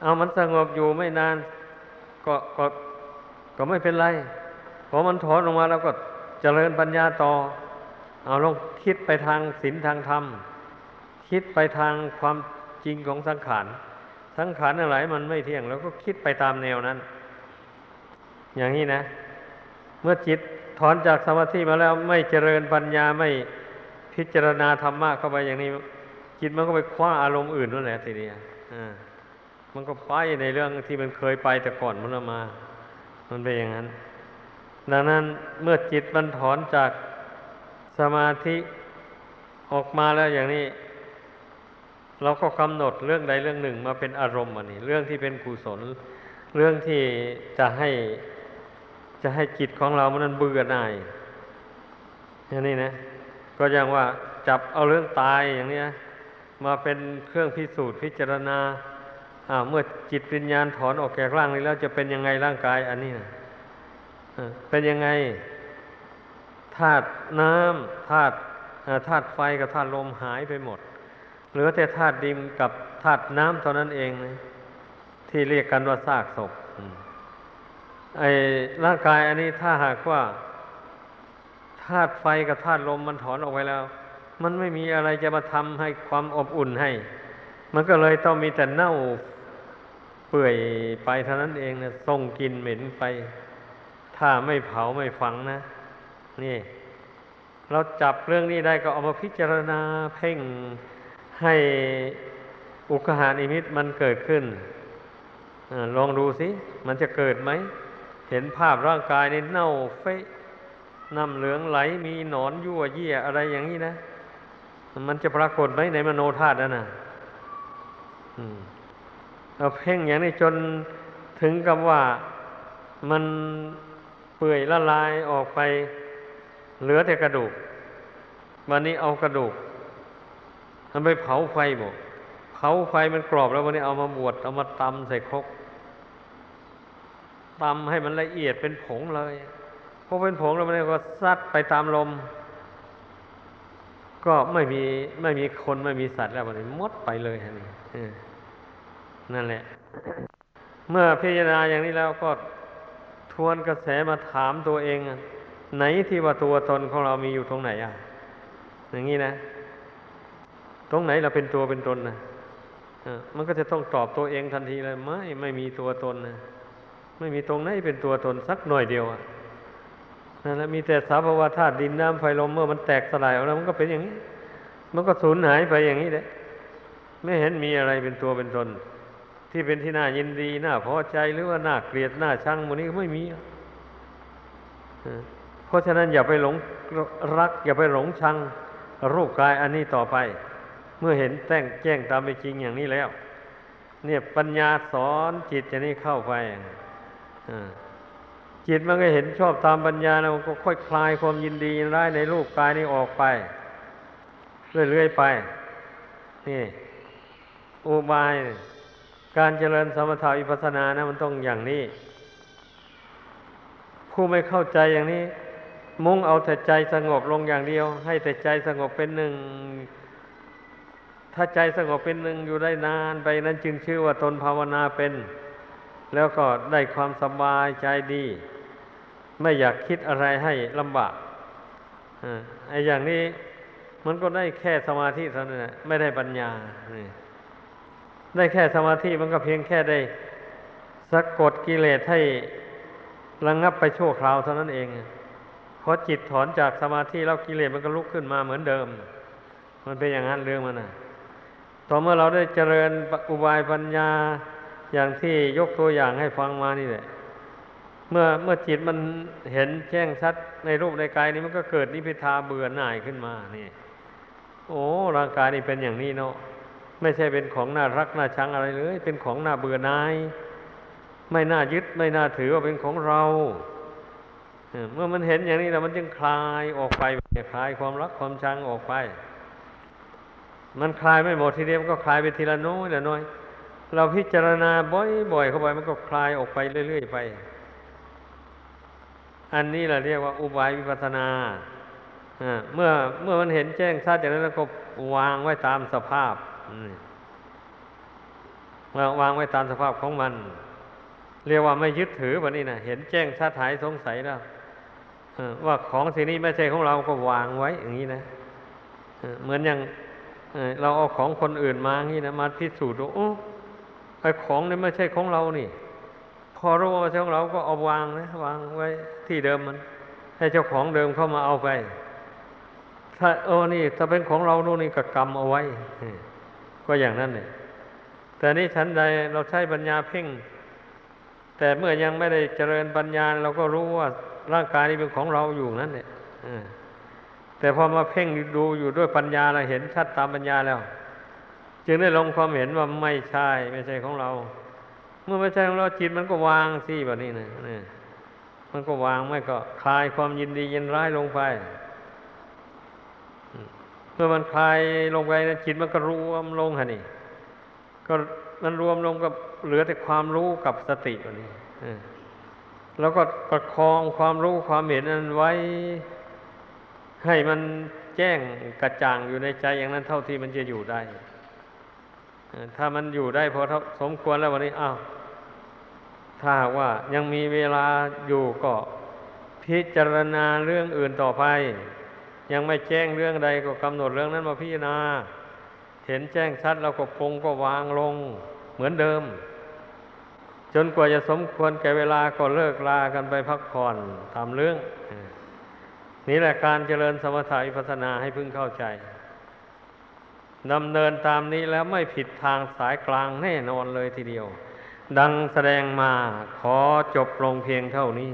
เอามันสงบอยู่ไม่นาน ก็ก็ก็ไม่เป็นไรพอมันถอนลงมาแล้วก็เจริญปัญญาต่อ เอาลองคิดไปทางศีลทางธรรม คิดไปทางความจริงของสังขาร สังขารอะไรมันไม่เที่ยงแล้วก็คิดไปตามแนวนั้น อย่างนี้นะ เมื่อจิตถอนจากสมาธิมาแล้วไม่เจริญปัญญาไม่พิจารณาธรรมะเข้าไปอย่างนี้ จิตมันก็ไปคว้าอารมณ์อื่นนั่นแหละทีเดียวมันก็ไปในเรื่องที่มันเคยไปแต่ก่อนมันมา มันเป็นอย่างนั้น ดังนั้นเมื่อจิตมันถอนจาก สมาธิออกมาแล้วอย่างนี้ เราก็กำหนดเรื่องใดเรื่องหนึ่งมาเป็นอารมณ์อันนี้ เรื่องที่เป็นกุศล เรื่องที่จะให้จะให้จิตของเรามันนั้นเบื่อหน่ายอย่างนี้นะ ก็อย่างว่าจับเอาเรื่องตายอย่างนี้มาเป็นเครื่องพิสูจน์พิจารณาเมื่อจิตวิญญาณถอนออกจากร่างนี้แล้วจะเป็นยังไงร่างกายอันนี้นะเป็นยังไง ธาตุน้ำธาตุธาตุไฟกับธาตุลมหายไปหมด เหลือแต่ธาตุดินกับธาตุน้ำเท่านั้นเองนะที่เรียกกันว่าซากศพไอ้ร่างกายอันนี้ถ้าหากว่าธาตุไฟกับธาตุลมมันถอนออกไปแล้ว มันไม่มีอะไรจะมาทำให้ความอบอุ่นให้ มันก็เลยต้องมีแต่เน่าเปื่อยไปเท่านั้นเองนะส่งกลิ่นเหม็นไป ถ้าไม่เผาไม่ฝังนะ นี่ เราจับเรื่องนี้ได้ก็เอามาพิจารณาเพ่งให้อุกหานิมิตมันเกิดขึ้นอลองดูสิ มันจะเกิดไหม เห็นภาพร่างกายในเน่าเฟะน้ำเหลืองไหลมีหนอนยั่วเยี่ยอะไรอย่างนี้นะ มันจะปรากฏไหมในมโนธาตุนั่นนะเราเพ่งอย่างนี้จนถึงกับว่ามันเปื่อยละลายออกไป เหลือแต่กระดูกวันนี้เอากระดูกมันไปเผาไฟบอกเผาไฟมันกรอบแล้ววันนี้เอามาบวชเอามาตำใส่ครกตำให้มันละเอียดเป็นผงเลยพอเป็นผงแล้วมันก็ซัดไปตามลม ก็ไม่มีไม่มีคนไม่มีสัตว์แล้ววันนี้มดไปเลยฮะนี่นั่นแหละ เมื่อพิจารณาอย่างนี้แล้วก็ทวนกระแสมาถามตัวเอง ไหนที่ว่าตัวตนของเรามีอยู่ตรงไหนอะ อย่างนี้นะ ตรงไหนเราเป็นตัวเป็นตนนะมันก็จะต้องตอบตัวเองทันทีเลยไม่ไม่มีตัวตนนะไม่มีตรงไหนเป็นตัวตนสักหน่อยเดียวอะนั่นแหละมีแต่สภาวะธาตุดินน้ำไฟลมเมื่อมันแตกสลายออกแล้วมันก็เป็นอย่างนี้ มันก็สูญหายไปอย่างนี้แหละไม่เห็นมีอะไรเป็นตัวเป็นตน ที่เป็นที่น่ายินดีน่าพอใจหรือว่าน่าเกลียดน่าชังมันนี้ก็ไม่มี เพราะฉะนั้นอย่าไปหลงรัก อย่าไปหลงชังรูปกายอันนี้ต่อไป เมื่อเห็นแต่งแจ้งตามไปจริงอย่างนี้แล้ว เนี่ยปัญญาสอนจิตจะนี่เข้าไปจิตมันก็เห็นชอบตามปัญญาแล้วก็ค่อยคลายความยินดีร้ายในรูปกายนี้ออกไป เรื่อยๆไป นี่อุบาย การเจริญสมถะวิปัสสนานะมันต้องอย่างนี้ ผู้ไม่เข้าใจอย่างนี้ มุ่งเอาแต่ใจสงบลงอย่างเดียว ให้แต่ใจสงบเป็นหนึ่ง ถ้าใจสงบเป็นหนึ่งอยู่ได้นานไปนั้นจึงชื่อว่าตนภาวนาเป็น แล้วก็ได้ความสบายใจดี ไม่อยากคิดอะไรให้ลำบากไอ้อย่างนี้มันก็ได้แค่สมาธิเท่านั้นไม่ได้ปัญญาได้แค่สมาธิมันก็เพียงแค่ได้สะกดกิเลสให้ระงงับไปชั่วคราวเท่านั้นเอง พอจิตถอนจากสมาธิแล้วกิเลสมันก็ลุกขึ้นมาเหมือนเดิม มันเป็นอย่างนั้นเรื่องมันนะต่อเมื่อเราได้เจริญอุบายปัญญาอย่างที่ยกตัวอย่างให้ฟังมานี่แหละ เมื่อเมื่อจิตมันเห็นแจ้งชัดในรูปในกายนี้มันก็เกิดนิพิทาเบื่อหน่ายขึ้นมานี่ โอ้ร่างกายนี่เป็นอย่างนี้เนาะไม่ใช่เป็นของน่ารักน่าชังอะไรเลย เป็นของน่าเบื่อหน่าย ไม่น่ายึดไม่น่าถือว่าเป็นของเรา เมื่อมันเห็นอย่างนี้แล้วมันจึงคลายออกไปคลายความรักความชังออกไป มันคลายไม่หมดทีเดียวก็คลายไปทีละน้อยละน้อย เราพิจารณาบ่อยๆเข้าไปมันก็คลายออกไปเรื่อยๆไป อันนี้เราเรียกว่า อุบายวิปัสนาเมื่อเมื่อมันเห็นแจ้งชัดจากนั้นแล้วก็วางไว้ตามสภาพวางไว้ตามสภาพของมัน เรียกว่าไม่ยึดถือแบบนี้นะเห็นแจ้งชัดหายสงสัยแล้ว ว่าของสิ่งนี้ไม่ใช่ของเราก็วางไว้อย่างนี้นะเหมือนอย่างเราเอาของคนอื่นมาอย่างนี้นะมาพิสูจน์ว่าโอ้ไอ้ของนี่ไม่ใช่ของเรานี่ พอรู้ว่าเจ้าของเราก็เอาวางนะวางไว้ที่เดิมมัน ให้เจ้าของเดิมเข้ามาเอาไป ถ้าโอ้นี่ถ้าเป็นของเราโน่นนี่ก็กรรมเอาไว้ก็อย่างนั้นเนี่ยแต่นี่ฉันใดเราใช้ปัญญาเพ่ง แต่เมื่อยังไม่ได้เจริญปัญญาเราก็รู้ว่า ร่างกายนี้เป็นของเราอยู่นั่นเนี่ยแต่พอมาเพ่งดูอยู่ด้วยปัญญาเราเห็นชัดตามปัญญาแล้ว จึงได้ลงความเห็นว่าไม่ใช่ไม่ใช่ของเรา เมื่อไม่ใช่ของเราจิตมันก็วางสิแบบนี้นะนี่มันก็วางไม่ก็คลายความยินดียินร้ายลงไปเมื่อมันคลายลงไปนะจิตมันก็รวมลงฮะนี่ ก็มันรวมลงกับเหลือแต่ความรู้กับสติแบบนี้ แล้วก็ประคองความรู้ความเห็นนั้นไว้ ให้มันแจ้งกระจ่างอยู่ในใจอย่างนั้นเท่าที่มันจะอยู่ได้ถ้ามันอยู่ได้พอสมควรแล้ววันนี้อ้าวถ้าว่ายังมีเวลาอยู่ก็พิจารณาเรื่องอื่นต่อไป ยังไม่แจ้งเรื่องใดก็กำหนดเรื่องนั้นมาพิจารณา เห็นแจ้งชัดเราก็ปงก็วางลงเหมือนเดิม จนกว่าจะสมควรแก่เวลาก็เลิกลากันไปพักผ่อนทำเรื่อง นี่แหละการเจริญสมถะวิปัสนาให้พึงเข้าใจดำเนินตามนี้แล้วไม่ผิดทางสายกลางแน่นอนเลยทีเดียว ดังแสดงมาขอจบลงเพียงเท่านี้